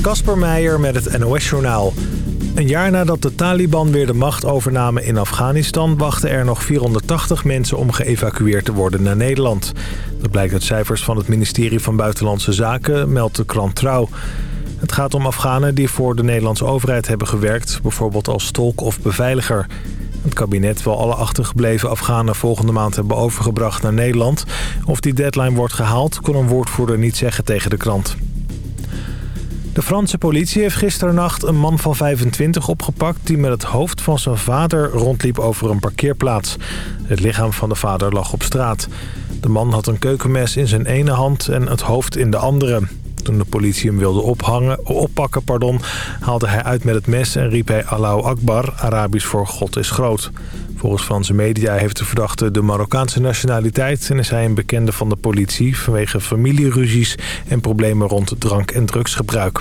Kasper Meijer met het NOS-journaal. Een jaar nadat de Taliban weer de macht overnamen in Afghanistan... wachten er nog 480 mensen om geëvacueerd te worden naar Nederland. Dat blijkt uit cijfers van het ministerie van Buitenlandse Zaken, meldt de krant Trouw. Het gaat om Afghanen die voor de Nederlandse overheid hebben gewerkt... bijvoorbeeld als tolk of beveiliger. Het kabinet wil alle achtergebleven Afghanen volgende maand hebben overgebracht naar Nederland. Of die deadline wordt gehaald, kon een woordvoerder niet zeggen tegen de krant. De Franse politie heeft gisternacht een man van 25 opgepakt... die met het hoofd van zijn vader rondliep over een parkeerplaats. Het lichaam van de vader lag op straat. De man had een keukenmes in zijn ene hand en het hoofd in de andere. Toen de politie hem wilde ophangen, oppakken, pardon, haalde hij uit met het mes en riep hij Allahu Akbar, Arabisch voor God is groot. Volgens Franse media heeft de verdachte de Marokkaanse nationaliteit... en is hij een bekende van de politie vanwege familieruzies en problemen rond drank- en drugsgebruik.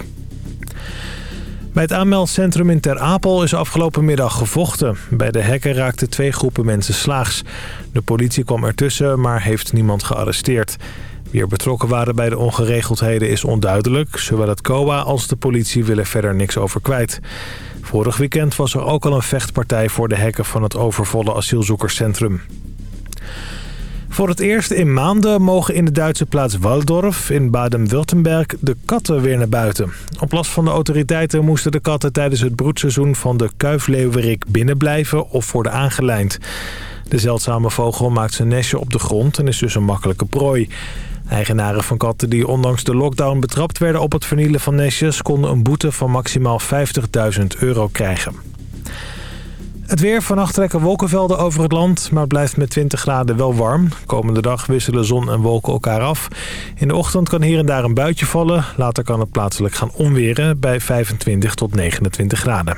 Bij het aanmeldcentrum in Ter Apel is afgelopen middag gevochten. Bij de hekken raakten twee groepen mensen slaags. De politie kwam ertussen, maar heeft niemand gearresteerd. Wie er betrokken waren bij de ongeregeldheden is onduidelijk. Zowel het COA als de politie willen verder niks over kwijt. Vorig weekend was er ook al een vechtpartij voor de hekken van het overvolle asielzoekerscentrum. Voor het eerst in maanden mogen in de Duitse plaats Waldorf in Baden-Württemberg de katten weer naar buiten. Op last van de autoriteiten moesten de katten tijdens het broedseizoen van de kuifleeuwerik binnenblijven of worden aangelijnd. De zeldzame vogel maakt zijn nestje op de grond en is dus een makkelijke prooi. Eigenaren van katten die ondanks de lockdown betrapt werden op het vernielen van nestjes... konden een boete van maximaal 50.000 euro krijgen. Het weer. Vannacht trekken wolkenvelden over het land, maar het blijft met 20 graden wel warm. Komende dag wisselen zon en wolken elkaar af. In de ochtend kan hier en daar een buitje vallen. Later kan het plaatselijk gaan onweren bij 25 tot 29 graden.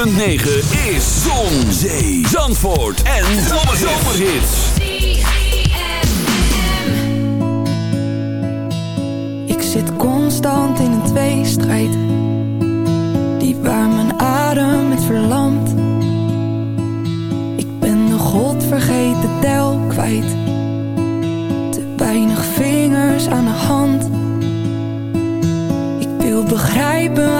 106.9 is Zon, Zee, Zandvoort en Zomerhits. Ik zit constant in een tweestrijd. Die waar mijn adem met verlamt. Ik ben de godvergeten tel kwijt. Te weinig vingers aan de hand. Ik wil begrijpen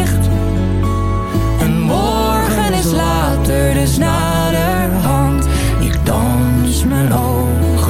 Later, dus naderhand. Ik dans mijn ogen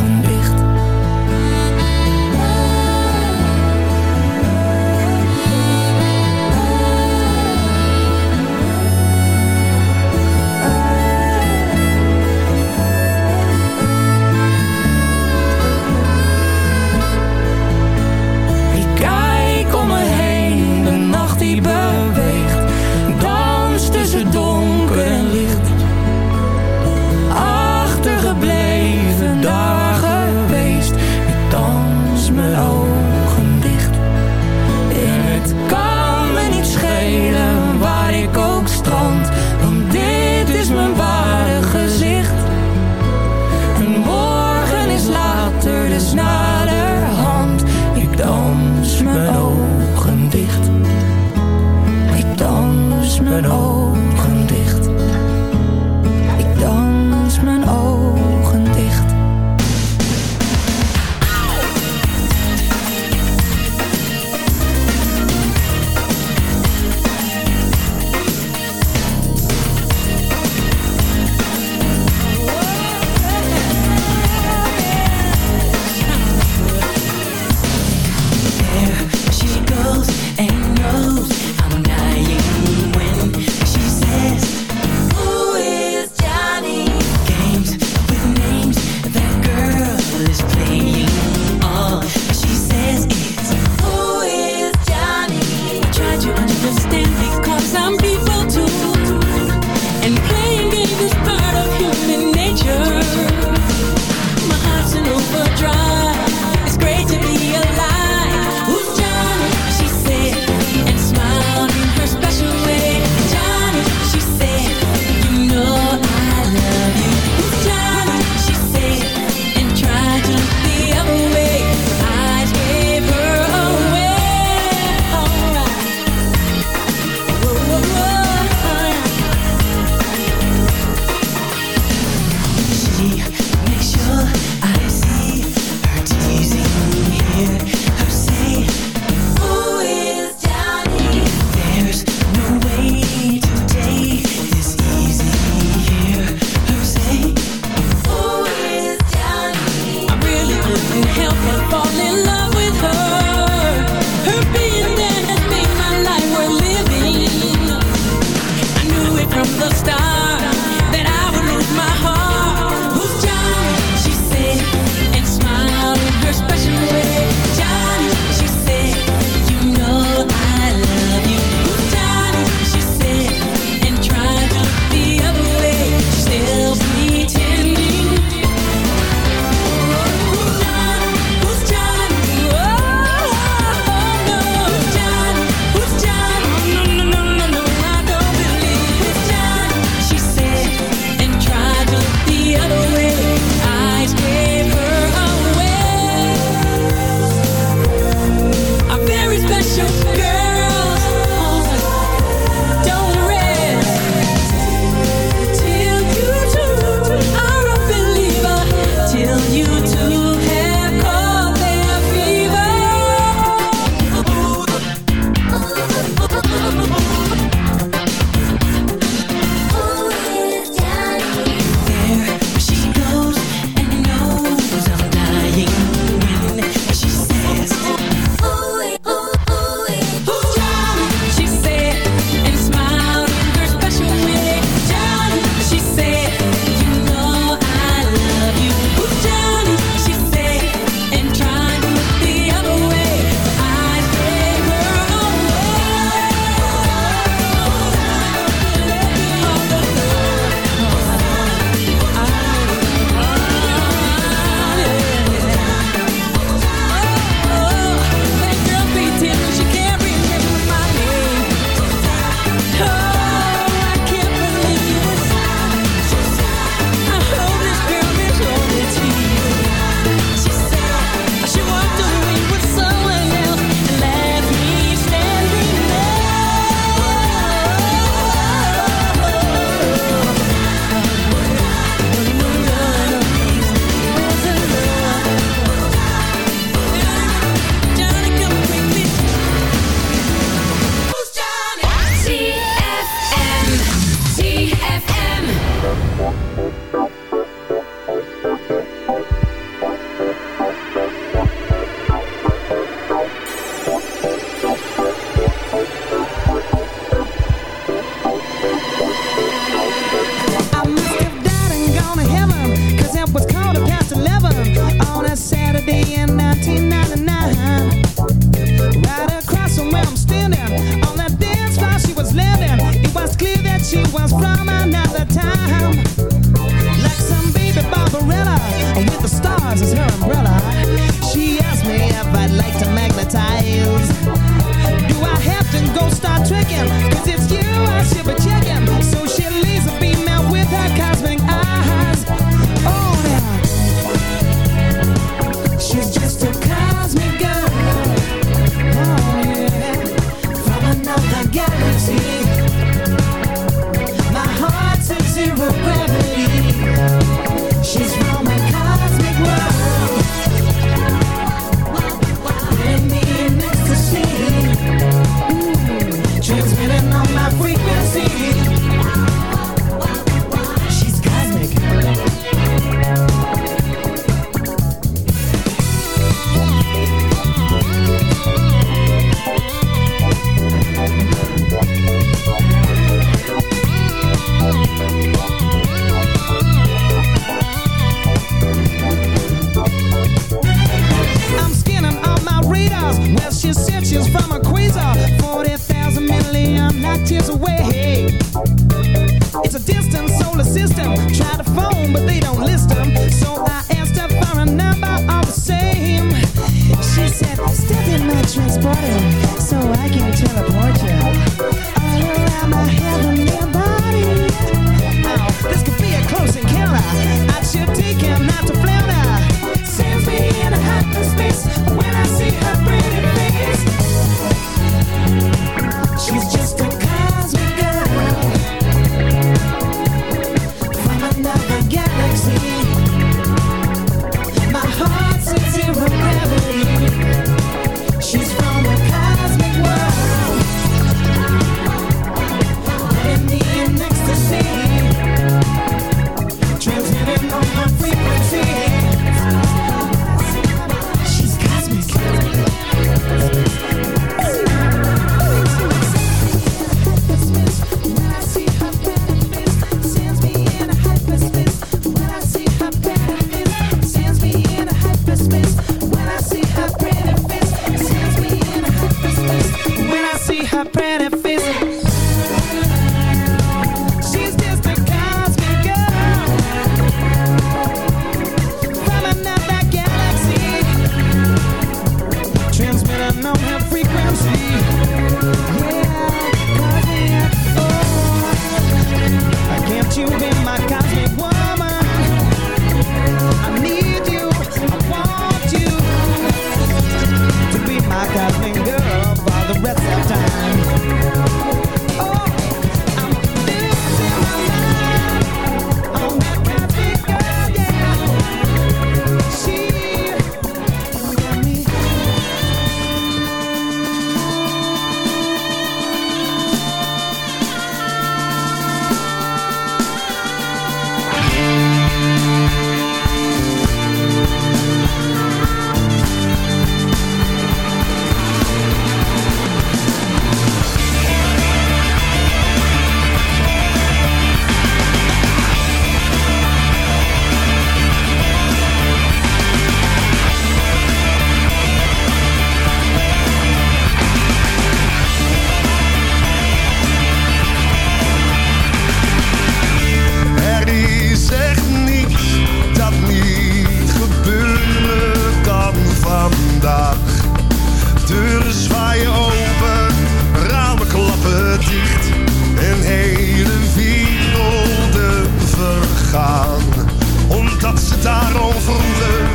dat ze daarom vroegen.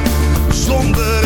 Zonder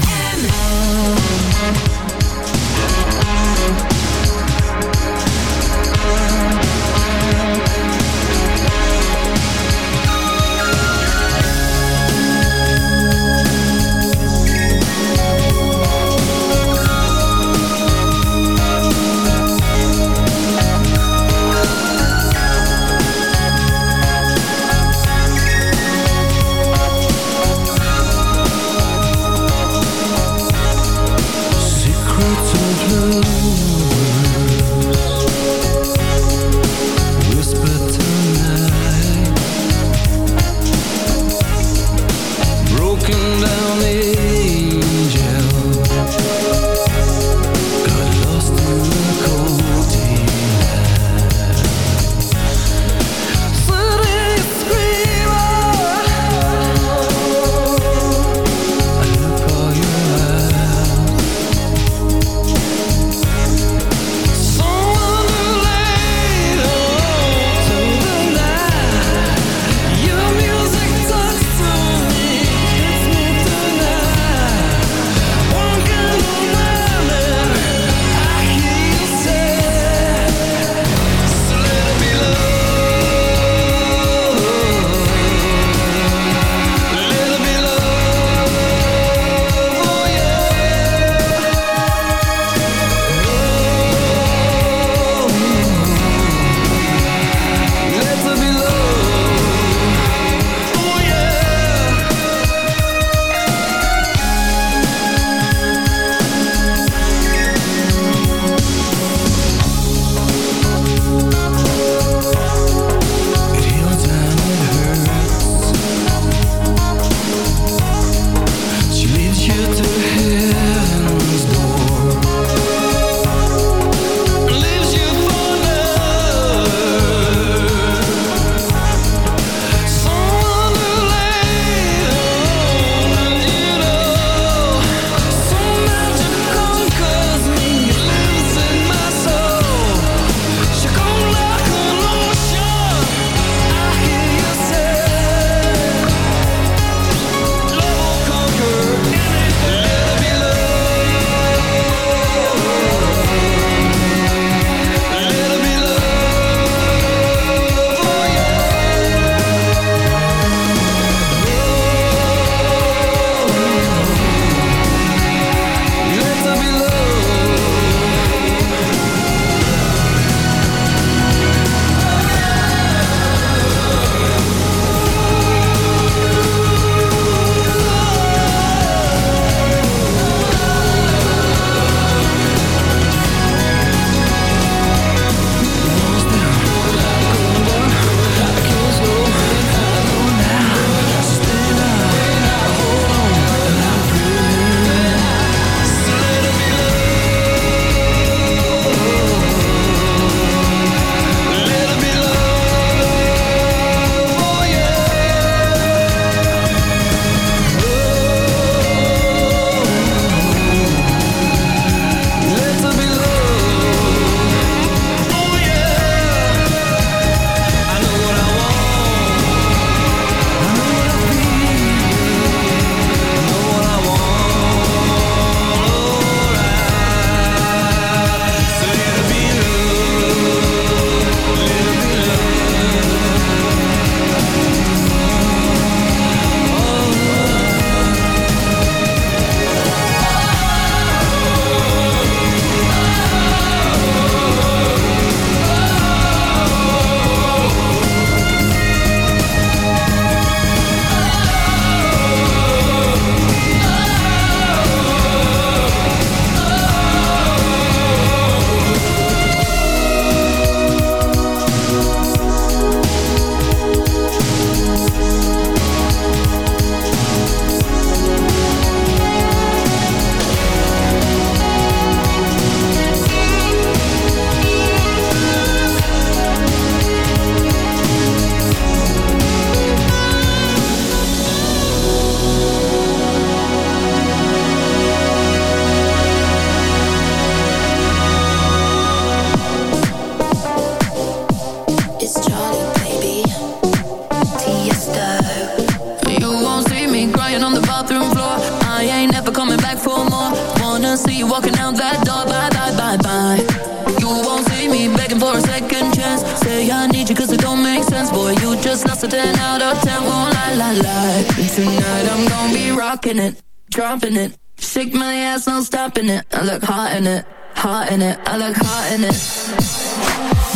10 out of 10 won't lie, lie, lie. Tonight I'm gonna be rocking it, dropping it. Shake my ass, no stopping it. I look hot in it, hot in it. I look hot in it.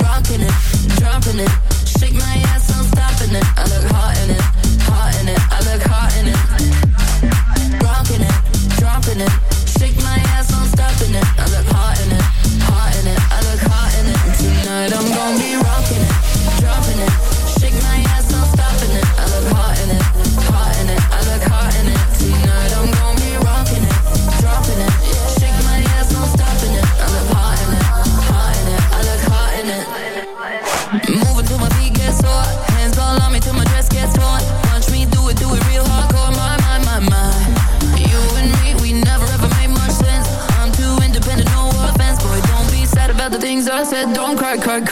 Rocking it, dropping it. Shake my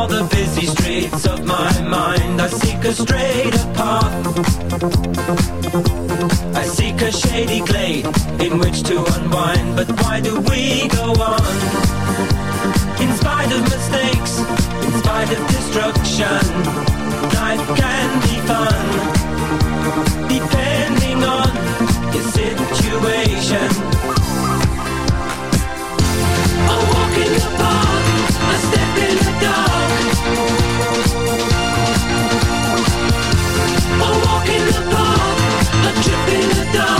all the busy streets of my mind. I seek a straighter path. I seek a shady glade in which to unwind. But why do we go on? In spite of mistakes, in spite of destruction Life can be fun. dripping the dawn.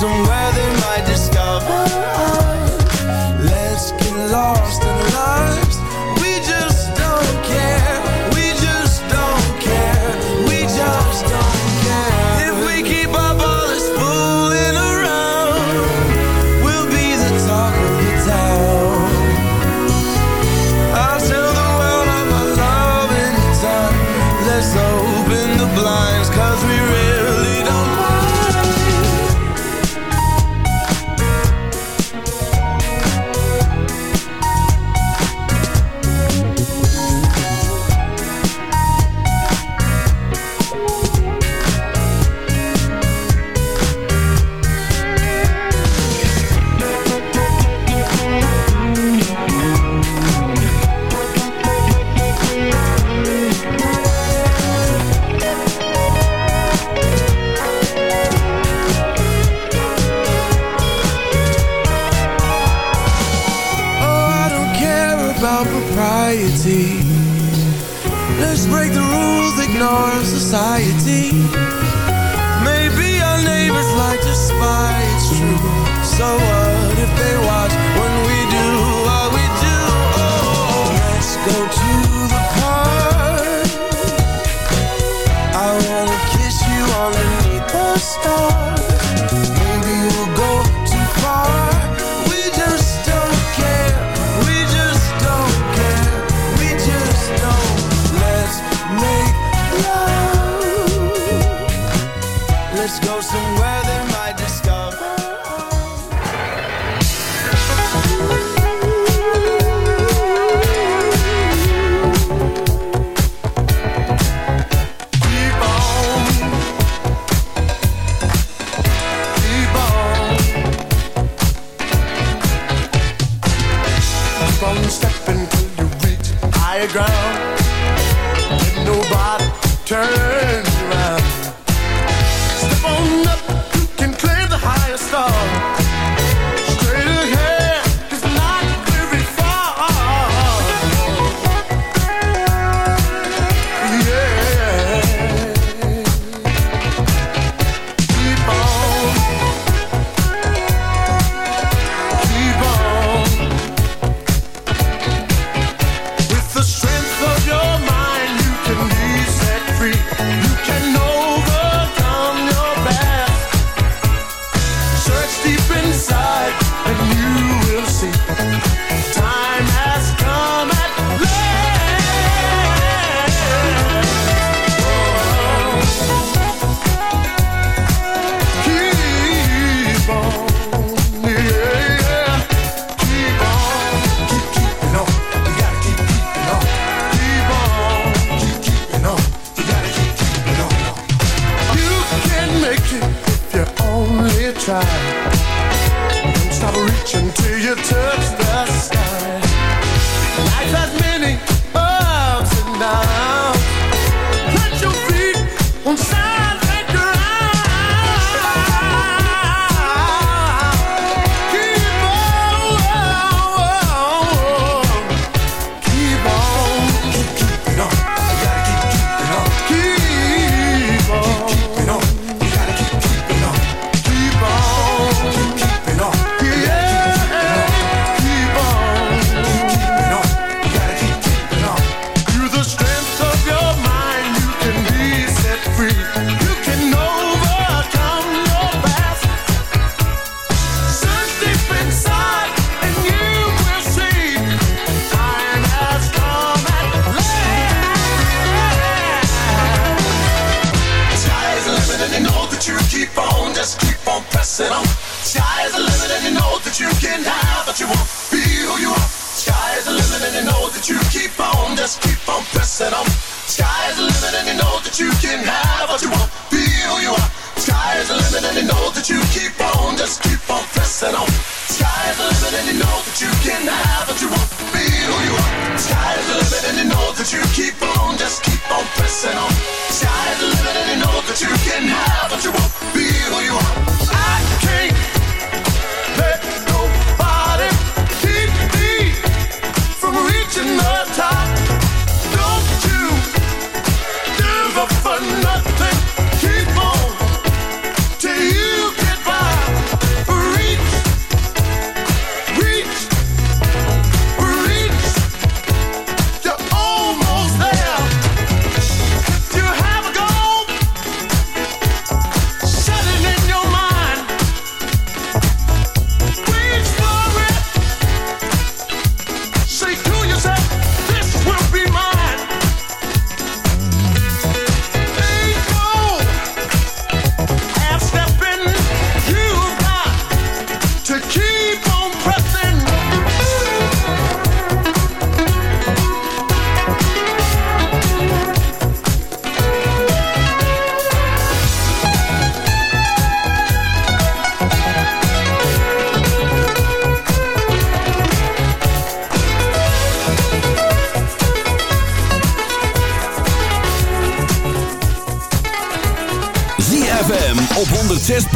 somewhere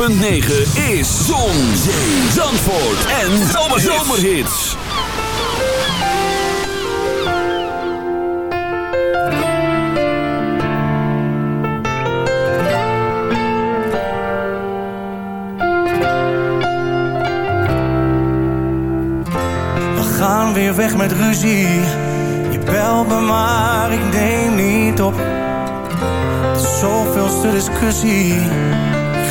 106.9 is Zon, Zee, Zandvoort en Zomerhits. We gaan weer weg met ruzie. Je belt me maar, ik neem niet op. Zoveelste discussie